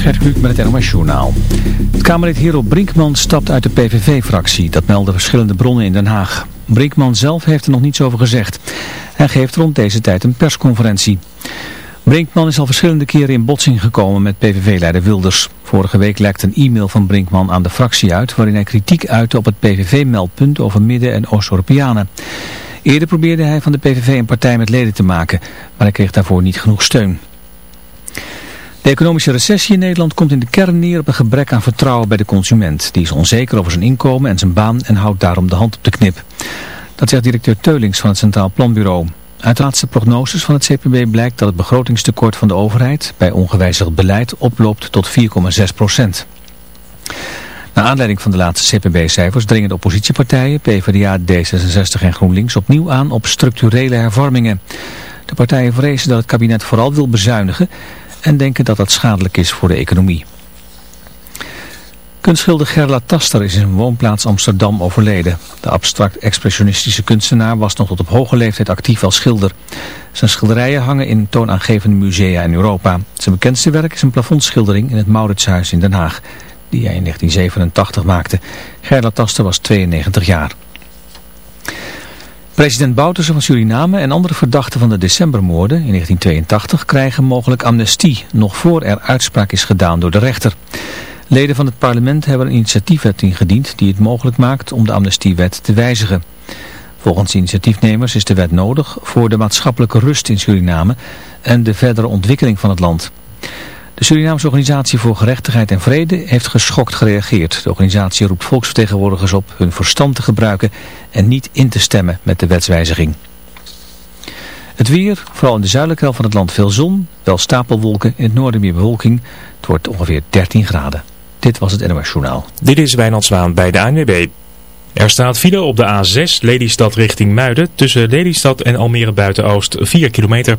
Gert met het NOS Journaal. Het Kamerlid Hero Brinkman stapt uit de PVV-fractie. Dat melden verschillende bronnen in Den Haag. Brinkman zelf heeft er nog niets over gezegd. Hij geeft rond deze tijd een persconferentie. Brinkman is al verschillende keren in botsing gekomen met PVV-leider Wilders. Vorige week lekte een e-mail van Brinkman aan de fractie uit... waarin hij kritiek uitte op het PVV-meldpunt over Midden- en Oost-Europeanen. Eerder probeerde hij van de PVV een partij met leden te maken... maar hij kreeg daarvoor niet genoeg steun. De economische recessie in Nederland komt in de kern neer op een gebrek aan vertrouwen bij de consument. Die is onzeker over zijn inkomen en zijn baan en houdt daarom de hand op de knip. Dat zegt directeur Teulings van het Centraal Planbureau. Uit de laatste prognoses van het CPB blijkt dat het begrotingstekort van de overheid bij ongewijzigd beleid oploopt tot 4,6 procent. Naar aanleiding van de laatste CPB-cijfers dringen de oppositiepartijen, PvdA, D66 en GroenLinks opnieuw aan op structurele hervormingen. De partijen vrezen dat het kabinet vooral wil bezuinigen en denken dat dat schadelijk is voor de economie. Kunstschilder Gerla Taster is in zijn woonplaats Amsterdam overleden. De abstract-expressionistische kunstenaar was nog tot op hoge leeftijd actief als schilder. Zijn schilderijen hangen in toonaangevende musea in Europa. Zijn bekendste werk is een plafondschildering in het Mauritshuis in Den Haag, die hij in 1987 maakte. Gerla Taster was 92 jaar. President Bouterse van Suriname en andere verdachten van de decembermoorden in 1982 krijgen mogelijk amnestie, nog voor er uitspraak is gedaan door de rechter. Leden van het parlement hebben een initiatiefwet ingediend die het mogelijk maakt om de amnestiewet te wijzigen. Volgens initiatiefnemers is de wet nodig voor de maatschappelijke rust in Suriname en de verdere ontwikkeling van het land. De Surinaamse Organisatie voor Gerechtigheid en Vrede heeft geschokt gereageerd. De organisatie roept volksvertegenwoordigers op hun verstand te gebruiken en niet in te stemmen met de wetswijziging. Het weer, vooral in de zuidelijke helft van het land veel zon, wel stapelwolken, in het noorden meer bewolking. Het wordt ongeveer 13 graden. Dit was het NOS Journaal. Dit is Wijnand Zwaan bij de ANWB. Er staat file op de A6 Lelystad richting Muiden tussen Lelystad en Almere Buiten-Oost 4 kilometer.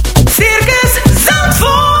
Circus Zandvoort.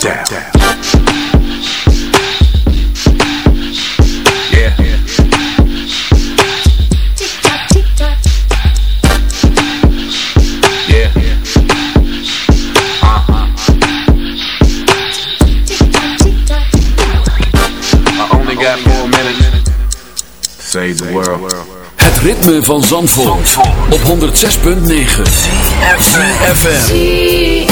down. Yeah. Only got minutes. Het ritme van Zandvoort, op 106.9 FM.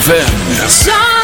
ZFM.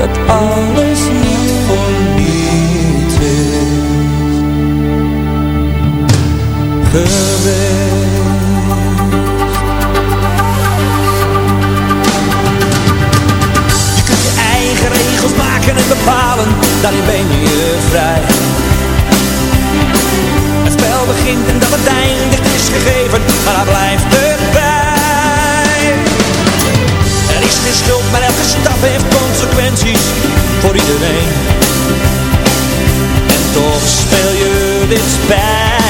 Dat alles niet voor niets is geweest. Je kunt je eigen regels maken en bepalen, daarin ben je vrij. Het spel begint en dat het eindigt is gegeven, maar daar blijft het bij. Er is geen schuld, maar elke stap heeft consequenties voor iedereen. En toch speel je dit spel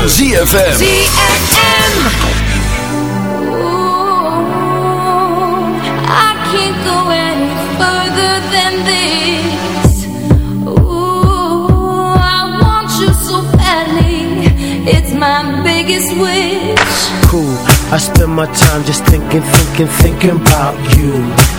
Van ZFM. ZFM. I can't go any further than this. Ooh, I want you so badly. It's my biggest wish. cool. I spend my time just thinking, thinking, thinking about you.